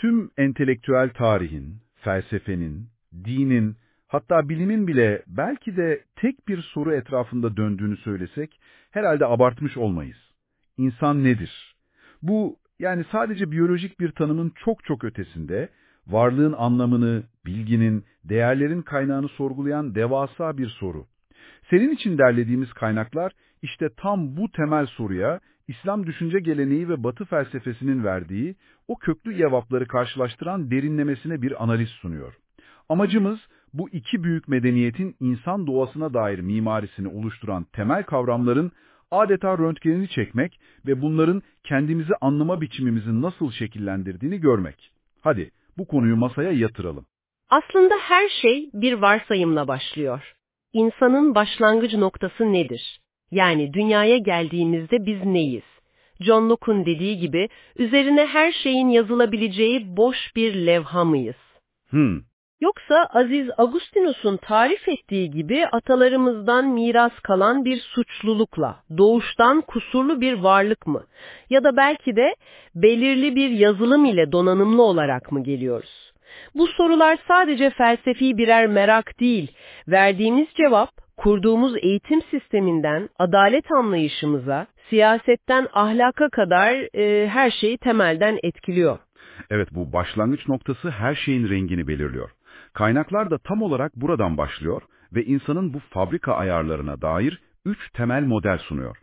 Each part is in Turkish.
tüm entelektüel tarihin, felsefenin, dinin, hatta bilimin bile belki de tek bir soru etrafında döndüğünü söylesek herhalde abartmış olmayız. İnsan nedir? Bu yani sadece biyolojik bir tanımın çok çok ötesinde, varlığın anlamını, bilginin, değerlerin kaynağını sorgulayan devasa bir soru. Senin için derlediğimiz kaynaklar işte tam bu temel soruya İslam düşünce geleneği ve Batı felsefesinin verdiği o köklü cevapları karşılaştıran derinlemesine bir analiz sunuyor. Amacımız bu iki büyük medeniyetin insan doğasına dair mimarisini oluşturan temel kavramların adeta röntgenini çekmek ve bunların kendimizi anlama biçimimizi nasıl şekillendirdiğini görmek. Hadi bu konuyu masaya yatıralım. Aslında her şey bir varsayımla başlıyor. İnsanın başlangıç noktası nedir? Yani dünyaya geldiğimizde biz neyiz? John Locke'un dediği gibi üzerine her şeyin yazılabileceği boş bir levha mıyız? Hmm, Yoksa Aziz Agustinus'un tarif ettiği gibi atalarımızdan miras kalan bir suçlulukla, doğuştan kusurlu bir varlık mı? Ya da belki de belirli bir yazılım ile donanımlı olarak mı geliyoruz? Bu sorular sadece felsefi birer merak değil, verdiğimiz cevap, kurduğumuz eğitim sisteminden adalet anlayışımıza, siyasetten ahlaka kadar e, her şeyi temelden etkiliyor. evet bu başlangıç noktası her şeyin rengini belirliyor. Kaynaklar da tam olarak buradan başlıyor ve insanın bu fabrika ayarlarına dair üç temel model sunuyor.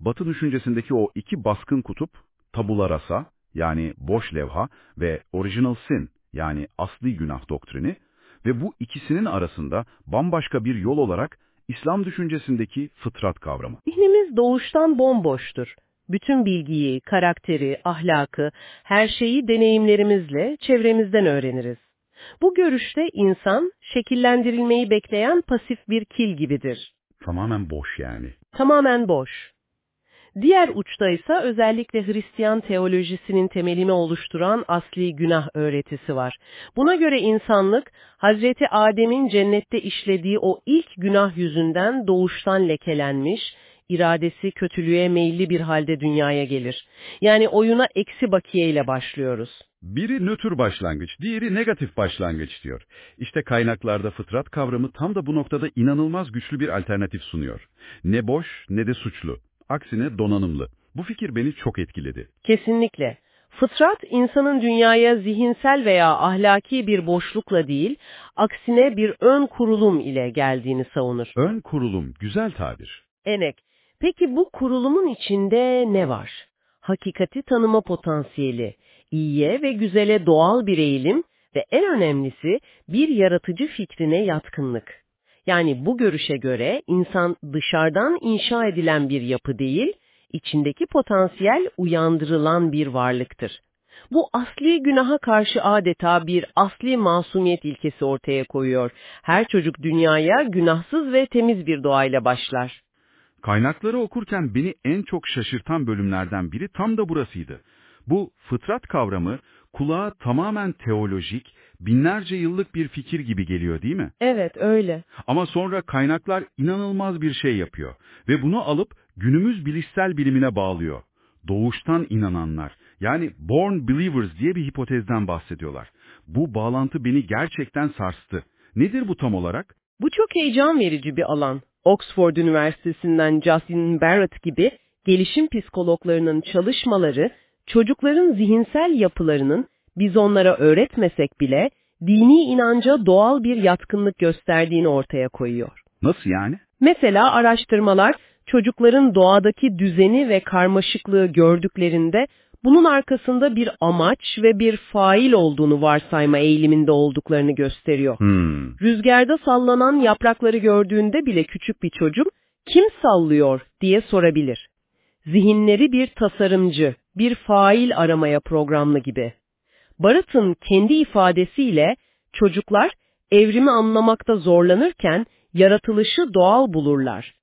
Batı düşüncesindeki o iki baskın kutup, tabula rasa yani boş levha ve original sin yani asli günah doktrini ve bu ikisinin arasında bambaşka bir yol olarak İslam düşüncesindeki fıtrat kavramı. Zihnimiz doğuştan bomboştur. Bütün bilgiyi, karakteri, ahlakı, her şeyi deneyimlerimizle, çevremizden öğreniriz. Bu görüşte insan, şekillendirilmeyi bekleyen pasif bir kil gibidir. Tamamen boş yani. Tamamen boş. Diğer uçta ise özellikle Hristiyan teolojisinin temelini oluşturan asli günah öğretisi var. Buna göre insanlık, Hazreti Adem'in cennette işlediği o ilk günah yüzünden doğuştan lekelenmiş, iradesi kötülüğe meyilli bir halde dünyaya gelir. Yani oyuna eksi bakiye ile başlıyoruz. Biri nötr başlangıç, diğeri negatif başlangıç diyor. İşte kaynaklarda fıtrat kavramı tam da bu noktada inanılmaz güçlü bir alternatif sunuyor. Ne boş ne de suçlu. Aksine donanımlı. Bu fikir beni çok etkiledi. Kesinlikle. Fıtrat, insanın dünyaya zihinsel veya ahlaki bir boşlukla değil, aksine bir ön kurulum ile geldiğini savunur. Ön kurulum, güzel tabir. Enek, peki bu kurulumun içinde ne var? Hakikati tanıma potansiyeli, iyiye ve güzele doğal bir eğilim ve en önemlisi bir yaratıcı fikrine yatkınlık. Yani bu görüşe göre insan dışarıdan inşa edilen bir yapı değil, içindeki potansiyel uyandırılan bir varlıktır. Bu asli günaha karşı adeta bir asli masumiyet ilkesi ortaya koyuyor. Her çocuk dünyaya günahsız ve temiz bir doğayla başlar. Kaynakları okurken beni en çok şaşırtan bölümlerden biri tam da burasıydı. Bu fıtrat kavramı kulağa tamamen teolojik, binlerce yıllık bir fikir gibi geliyor değil mi? Evet, öyle. Ama sonra kaynaklar inanılmaz bir şey yapıyor ve bunu alıp günümüz bilişsel bilimine bağlıyor. Doğuştan inananlar, yani born believers diye bir hipotezden bahsediyorlar. Bu bağlantı beni gerçekten sarstı. Nedir bu tam olarak? Bu çok heyecan verici bir alan. Oxford Üniversitesi'nden Justin Barrett gibi gelişim psikologlarının çalışmaları, çocukların zihinsel yapılarının biz onlara öğretmesek bile dini inanca doğal bir yatkınlık gösterdiğini ortaya koyuyor. Nasıl yani? Mesela araştırmalar çocukların doğadaki düzeni ve karmaşıklığı gördüklerinde bunun arkasında bir amaç ve bir fail olduğunu varsayma eğiliminde olduklarını gösteriyor. Hmm. Rüzgarda sallanan yaprakları gördüğünde bile küçük bir çocuk kim sallıyor diye sorabilir. Zihinleri bir tasarımcı, bir fail aramaya programlı gibi. Barrett'ın kendi ifadesiyle çocuklar evrimi anlamakta zorlanırken yaratılışı doğal bulurlar.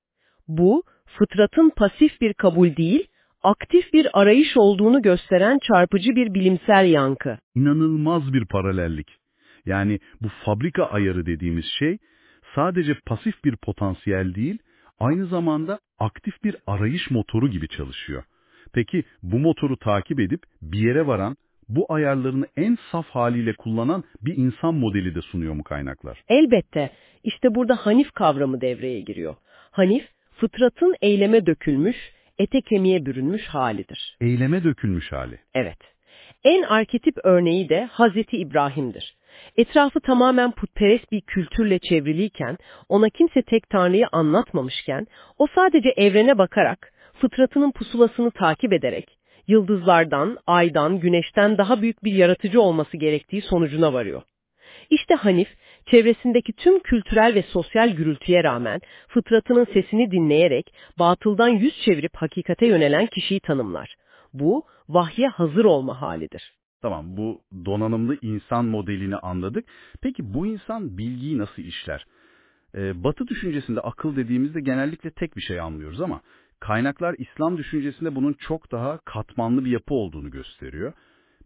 Bu, fıtratın pasif bir kabul değil, aktif bir arayış olduğunu gösteren çarpıcı bir bilimsel yankı. İnanılmaz bir paralellik. Yani bu fabrika ayarı dediğimiz şey sadece pasif bir potansiyel değil, aynı zamanda aktif bir arayış motoru gibi çalışıyor. Peki bu motoru takip edip bir yere varan, bu ayarlarını en saf haliyle kullanan bir insan modeli de sunuyor mu kaynaklar? Elbette. İşte burada Hanif kavramı devreye giriyor. Hanif, fıtratın eyleme dökülmüş, ete kemiğe bürünmüş halidir. Eyleme dökülmüş hali. Evet. En arketip örneği de Hazreti İbrahim'dir. Etrafı tamamen putperest bir kültürle çevriliyken, ona kimse tek tanrıyı anlatmamışken, o sadece evrene bakarak, fıtratının pusulasını takip ederek, yıldızlardan, aydan, güneşten daha büyük bir yaratıcı olması gerektiği sonucuna varıyor. İşte Hanif, çevresindeki tüm kültürel ve sosyal gürültüye rağmen fıtratının sesini dinleyerek batıldan yüz çevirip hakikate yönelen kişiyi tanımlar. Bu, vahye hazır olma halidir. Tamam, bu donanımlı insan modelini anladık. Peki bu insan bilgiyi nasıl işler? Ee, batı düşüncesinde akıl dediğimizde genellikle tek bir şey anlıyoruz ama kaynaklar İslam düşüncesinde bunun çok daha katmanlı bir yapı olduğunu gösteriyor.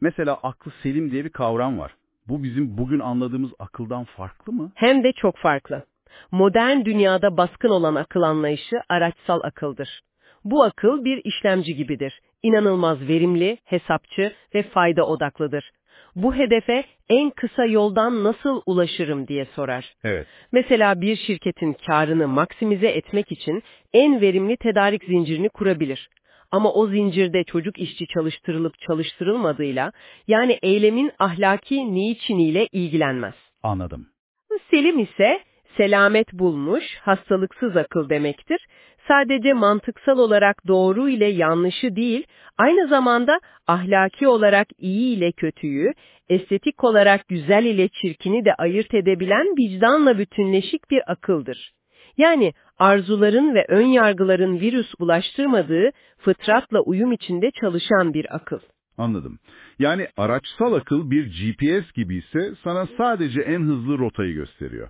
Mesela aklı selim diye bir kavram var. Bu bizim bugün anladığımız akıldan farklı mı? Hem de çok farklı. Modern dünyada baskın olan akıl anlayışı araçsal akıldır. Bu akıl bir işlemci gibidir. İnanılmaz verimli, hesapçı ve fayda odaklıdır. Bu hedefe en kısa yoldan nasıl ulaşırım diye sorar. Evet. Mesela bir şirketin karını maksimize etmek için en verimli tedarik zincirini kurabilir. Ama o zincirde çocuk işçi çalıştırılıp çalıştırılmadığıyla, yani eylemin ahlaki niçiniyle ilgilenmez. Anladım. Selim ise selamet bulmuş, hastalıksız akıl demektir. Sadece mantıksal olarak doğru ile yanlışı değil, aynı zamanda ahlaki olarak iyi ile kötüyü, estetik olarak güzel ile çirkini de ayırt edebilen vicdanla bütünleşik bir akıldır. Yani arzuların ve ön yargıların virüs bulaştırmadığı, fıtratla uyum içinde çalışan bir akıl. Anladım. Yani araçsal akıl bir GPS gibi ise sana sadece en hızlı rotayı gösteriyor.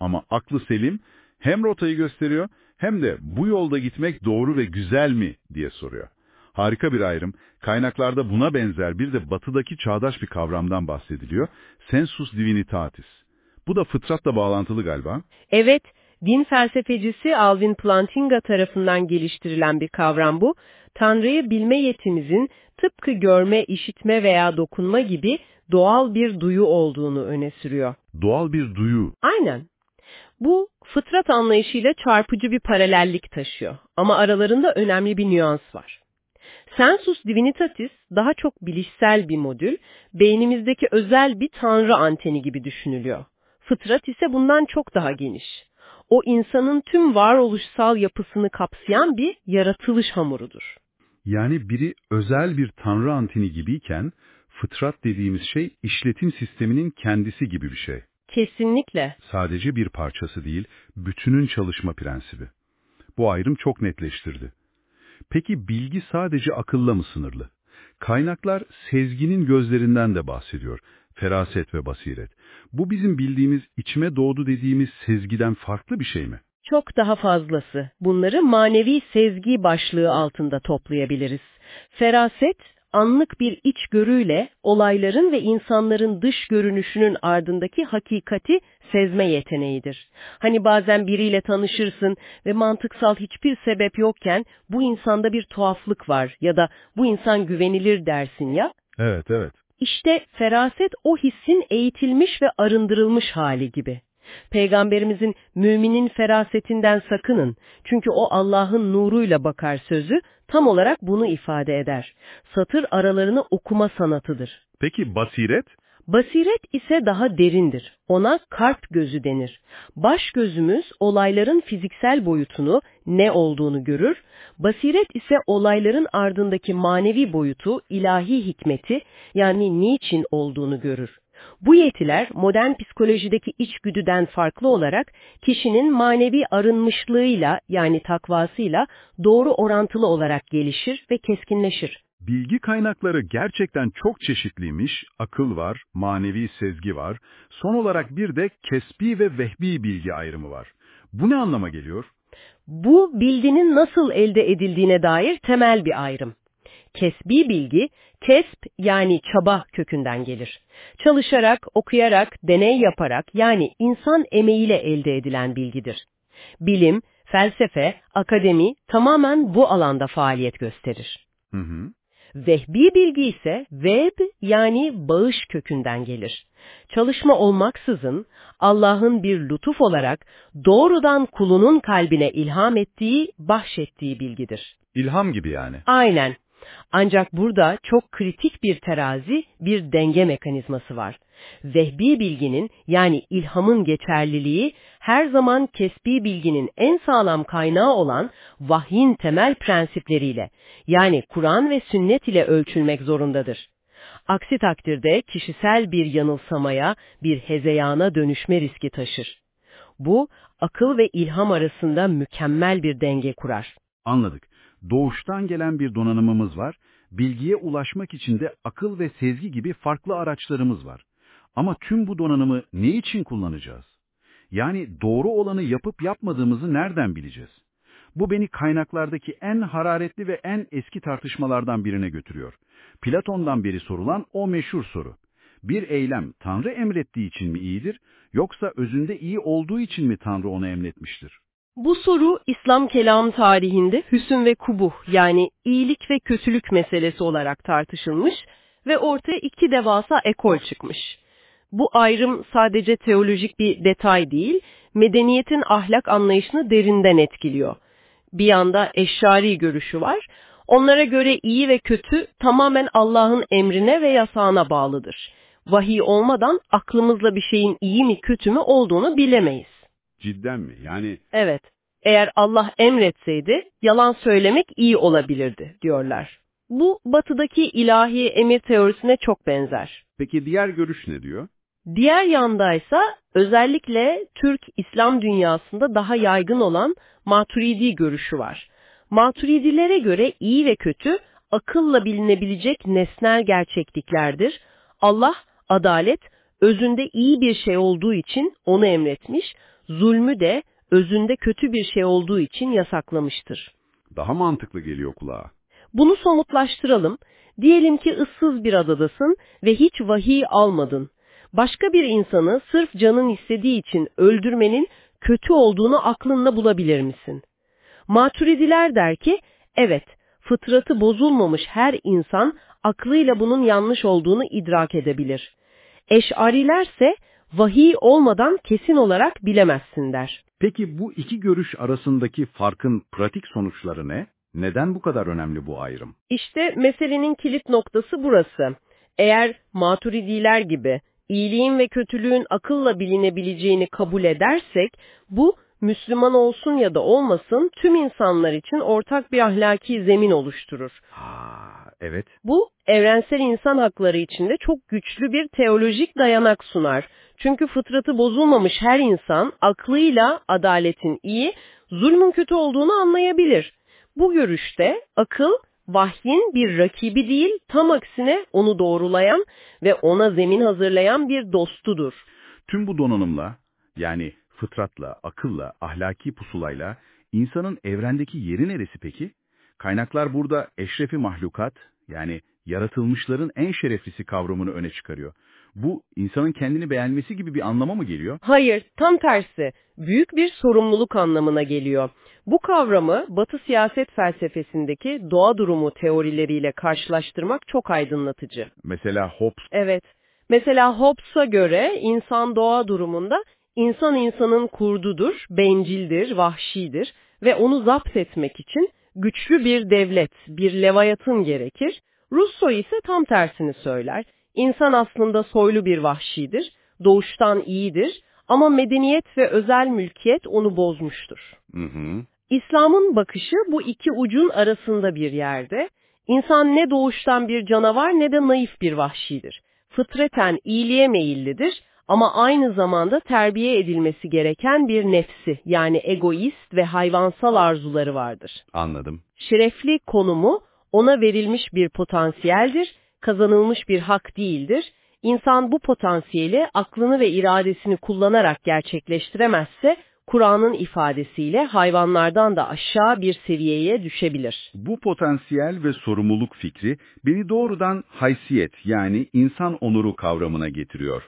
Ama aklı selim hem rotayı gösteriyor hem de bu yolda gitmek doğru ve güzel mi diye soruyor. Harika bir ayrım. Kaynaklarda buna benzer bir de batıdaki çağdaş bir kavramdan bahsediliyor. Sensus divinitatis. Bu da fıtratla bağlantılı galiba. Evet, din felsefecisi Alvin Plantinga tarafından geliştirilen bir kavram bu. Tanrı'yı bilme yetimizin tıpkı görme, işitme veya dokunma gibi doğal bir duyu olduğunu öne sürüyor. Doğal bir duyu. Aynen. Bu, fıtrat anlayışıyla çarpıcı bir paralellik taşıyor ama aralarında önemli bir nüans var. Sensus Divinitatis daha çok bilişsel bir modül, beynimizdeki özel bir tanrı anteni gibi düşünülüyor. Fıtrat ise bundan çok daha geniş. O insanın tüm varoluşsal yapısını kapsayan bir yaratılış hamurudur. Yani biri özel bir tanrı anteni gibiyken, fıtrat dediğimiz şey işletim sisteminin kendisi gibi bir şey. Kesinlikle. Sadece bir parçası değil, bütünün çalışma prensibi. Bu ayrım çok netleştirdi. Peki bilgi sadece akılla mı sınırlı? Kaynaklar sezginin gözlerinden de bahsediyor. Feraset ve basiret. Bu bizim bildiğimiz içime doğdu dediğimiz sezgiden farklı bir şey mi? Çok daha fazlası. Bunları manevi sezgi başlığı altında toplayabiliriz. Feraset, anlık bir içgörüyle olayların ve insanların dış görünüşünün ardındaki hakikati sezme yeteneğidir. Hani bazen biriyle tanışırsın ve mantıksal hiçbir sebep yokken bu insanda bir tuhaflık var ya da bu insan güvenilir dersin ya. Evet, evet. İşte feraset o hissin eğitilmiş ve arındırılmış hali gibi. Peygamberimizin müminin ferasetinden sakının. Çünkü o Allah'ın nuruyla bakar sözü tam olarak bunu ifade eder. Satır aralarını okuma sanatıdır. Peki basiret? Basiret ise daha derindir. Ona kalp gözü denir. Baş gözümüz olayların fiziksel boyutunu, ne olduğunu görür. Basiret ise olayların ardındaki manevi boyutu, ilahi hikmeti yani niçin olduğunu görür. Bu yetiler modern psikolojideki içgüdüden farklı olarak kişinin manevi arınmışlığıyla yani takvasıyla doğru orantılı olarak gelişir ve keskinleşir. Bilgi kaynakları gerçekten çok çeşitliymiş. Akıl var, manevi sezgi var. Son olarak bir de kesbi ve vehbi bilgi ayrımı var. Bu ne anlama geliyor? Bu bilginin nasıl elde edildiğine dair temel bir ayrım. Kesbi bilgi, kesp yani çaba kökünden gelir. Çalışarak, okuyarak, deney yaparak yani insan emeğiyle elde edilen bilgidir. Bilim, felsefe, akademi tamamen bu alanda faaliyet gösterir. Hı hı. Vehbi bilgi ise veb yani bağış kökünden gelir. Çalışma olmaksızın Allah'ın bir lütuf olarak doğrudan kulunun kalbine ilham ettiği, bahşettiği bilgidir. İlham gibi yani. Aynen. Ancak burada çok kritik bir terazi, bir denge mekanizması var. Vehbi bilginin yani ilhamın geçerliliği her zaman kesbi bilginin en sağlam kaynağı olan vahyin temel prensipleriyle yani Kur'an ve sünnet ile ölçülmek zorundadır. Aksi takdirde kişisel bir yanılsamaya, bir hezeyana dönüşme riski taşır. Bu, akıl ve ilham arasında mükemmel bir denge kurar. Anladık. Doğuştan gelen bir donanımımız var, bilgiye ulaşmak için de akıl ve sezgi gibi farklı araçlarımız var. Ama tüm bu donanımı ne için kullanacağız? Yani doğru olanı yapıp yapmadığımızı nereden bileceğiz? Bu beni kaynaklardaki en hararetli ve en eski tartışmalardan birine götürüyor. Platon'dan beri sorulan o meşhur soru. Bir eylem Tanrı emrettiği için mi iyidir, yoksa özünde iyi olduğu için mi Tanrı onu emretmiştir? Bu soru İslam kelam tarihinde hüsün ve kubuh yani iyilik ve kötülük meselesi olarak tartışılmış ve ortaya iki devasa ekol çıkmış. Bu ayrım sadece teolojik bir detay değil, medeniyetin ahlak anlayışını derinden etkiliyor. Bir yanda eşari görüşü var, onlara göre iyi ve kötü tamamen Allah'ın emrine ve yasağına bağlıdır. Vahiy olmadan aklımızla bir şeyin iyi mi kötü mü olduğunu bilemeyiz. Cidden mi? Yani Evet, eğer Allah emretseydi yalan söylemek iyi olabilirdi diyorlar. Bu batıdaki ilahi emir teorisine çok benzer. peki diğer görüş ne diyor? Diğer yandaysa özellikle Türk İslam dünyasında daha yaygın olan Maturidi görüşü var. Maturidilere göre iyi ve kötü akılla bilinebilecek nesnel gerçekliklerdir. Allah adalet özünde iyi bir şey olduğu için onu emretmiş, zulmü de özünde kötü bir şey olduğu için yasaklamıştır. Daha mantıklı geliyor kulağa. Bunu somutlaştıralım. Diyelim ki ıssız bir adadasın ve hiç vahiy almadın. Başka bir insanı sırf canın istediği için öldürmenin kötü olduğunu aklınla bulabilir misin? Maturidiler der ki, evet, fıtratı bozulmamış her insan aklıyla bunun yanlış olduğunu idrak edebilir. Eşarilerse vahiy olmadan kesin olarak bilemezsin der. Peki bu iki görüş arasındaki farkın pratik sonuçları ne? Neden bu kadar önemli bu ayrım? İşte meselenin kilit noktası burası. Eğer maturidiler gibi iyiliğin ve kötülüğün akılla bilinebileceğini kabul edersek, bu Müslüman olsun ya da olmasın tüm insanlar için ortak bir ahlaki zemin oluşturur. Ha, evet. Bu evrensel insan hakları içinde çok güçlü bir teolojik dayanak sunar. Çünkü fıtratı bozulmamış her insan aklıyla adaletin iyi, zulmün kötü olduğunu anlayabilir. Bu görüşte akıl vahyin bir rakibi değil, tam aksine onu doğrulayan ve ona zemin hazırlayan bir dostudur. Tüm bu donanımla, yani fıtratla, akılla, ahlaki pusulayla insanın evrendeki yeri neresi peki? Kaynaklar burada eşrefi mahlukat, yani yaratılmışların en şereflisi kavramını öne çıkarıyor. Bu insanın kendini beğenmesi gibi bir anlama mı geliyor? Hayır, tam tersi. Büyük bir sorumluluk anlamına geliyor. Bu kavramı Batı siyaset felsefesindeki doğa durumu teorileriyle karşılaştırmak çok aydınlatıcı. Mesela Hobbes Evet. Mesela Hobbes'a göre insan doğa durumunda insan insanın kurdudur, bencildir, vahşidir ve onu zapt etmek için güçlü bir devlet, bir levayatın gerekir. Rousseau ise tam tersini söyler. İnsan aslında soylu bir vahşidir, doğuştan iyidir ama medeniyet ve özel mülkiyet onu bozmuştur. Hı hı. İslam'ın bakışı bu iki ucun arasında bir yerde. İnsan ne doğuştan bir canavar ne de naif bir vahşidir. Fıtraten iyiliğe meyillidir ama aynı zamanda terbiye edilmesi gereken bir nefsi yani egoist ve hayvansal arzuları vardır. Anladım. Şerefli konumu ona verilmiş bir potansiyeldir, kazanılmış bir hak değildir. İnsan bu potansiyeli aklını ve iradesini kullanarak gerçekleştiremezse Kur'an'ın ifadesiyle hayvanlardan da aşağı bir seviyeye düşebilir. Bu potansiyel ve sorumluluk fikri beni doğrudan haysiyet yani insan onuru kavramına getiriyor.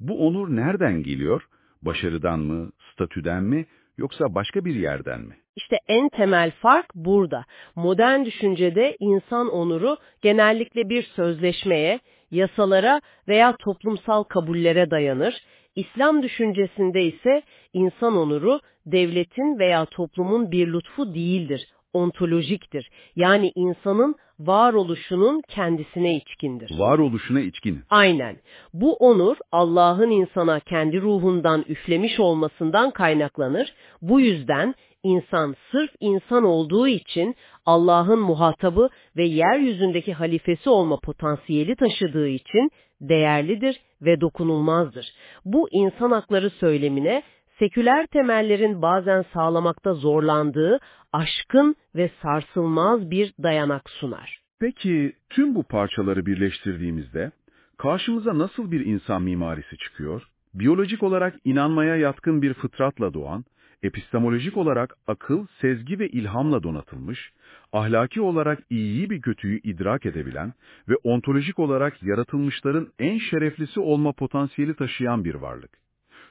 Bu onur nereden geliyor? Başarıdan mı, statüden mi, yoksa başka bir yerden mi? İşte en temel fark burada. Modern düşüncede insan onuru genellikle bir sözleşmeye, yasalara veya toplumsal kabullere dayanır. İslam düşüncesinde ise insan onuru devletin veya toplumun bir lütfu değildir, ontolojiktir. Yani insanın varoluşunun kendisine içkindir. Varoluşuna içkin. Aynen. Bu onur Allah'ın insana kendi ruhundan üflemiş olmasından kaynaklanır. Bu yüzden insan sırf insan olduğu için Allah'ın muhatabı ve yeryüzündeki halifesi olma potansiyeli taşıdığı için değerlidir ve dokunulmazdır. Bu insan hakları söylemine seküler temellerin bazen sağlamakta zorlandığı aşkın ve sarsılmaz bir dayanak sunar. Peki tüm bu parçaları birleştirdiğimizde karşımıza nasıl bir insan mimarisi çıkıyor? Biyolojik olarak inanmaya yatkın bir fıtratla doğan, epistemolojik olarak akıl, sezgi ve ilhamla donatılmış, ahlaki olarak iyiyi bir kötüyü idrak edebilen ve ontolojik olarak yaratılmışların en şereflisi olma potansiyeli taşıyan bir varlık.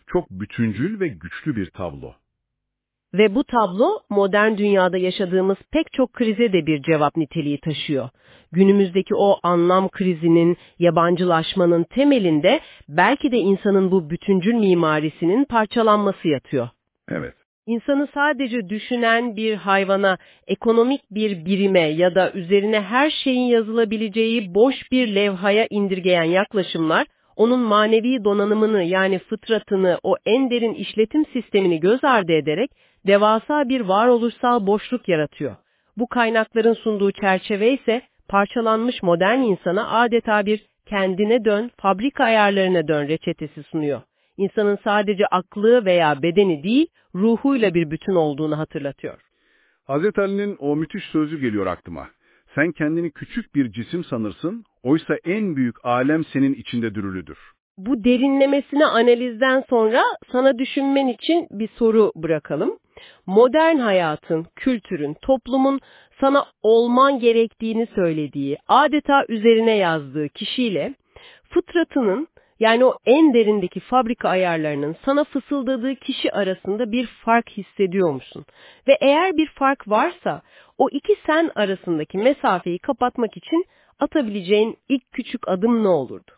Çok bütüncül ve güçlü bir tablo. Ve bu tablo modern dünyada yaşadığımız pek çok krize de bir cevap niteliği taşıyor. Günümüzdeki o anlam krizinin, yabancılaşmanın temelinde belki de insanın bu bütüncül mimarisinin parçalanması yatıyor. Evet. İnsanı sadece düşünen bir hayvana, ekonomik bir birime ya da üzerine her şeyin yazılabileceği boş bir levhaya indirgeyen yaklaşımlar, onun manevi donanımını yani fıtratını, o en derin işletim sistemini göz ardı ederek devasa bir varoluşsal boşluk yaratıyor. Bu kaynakların sunduğu çerçeve ise parçalanmış modern insana adeta bir kendine dön, fabrika ayarlarına dön reçetesi sunuyor. İnsanın sadece aklı veya bedeni değil, ruhuyla bir bütün olduğunu hatırlatıyor. Hazreti Ali'nin o müthiş sözü geliyor aklıma. Sen kendini küçük bir cisim sanırsın, oysa en büyük alem senin içinde dürülüdür. Bu derinlemesine analizden sonra sana düşünmen için bir soru bırakalım. Modern hayatın, kültürün, toplumun sana olman gerektiğini söylediği, adeta üzerine yazdığı kişiyle fıtratının yani o en derindeki fabrika ayarlarının sana fısıldadığı kişi arasında bir fark hissediyor musun? Ve eğer bir fark varsa o iki sen arasındaki mesafeyi kapatmak için atabileceğin ilk küçük adım ne olurdu?